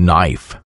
knife.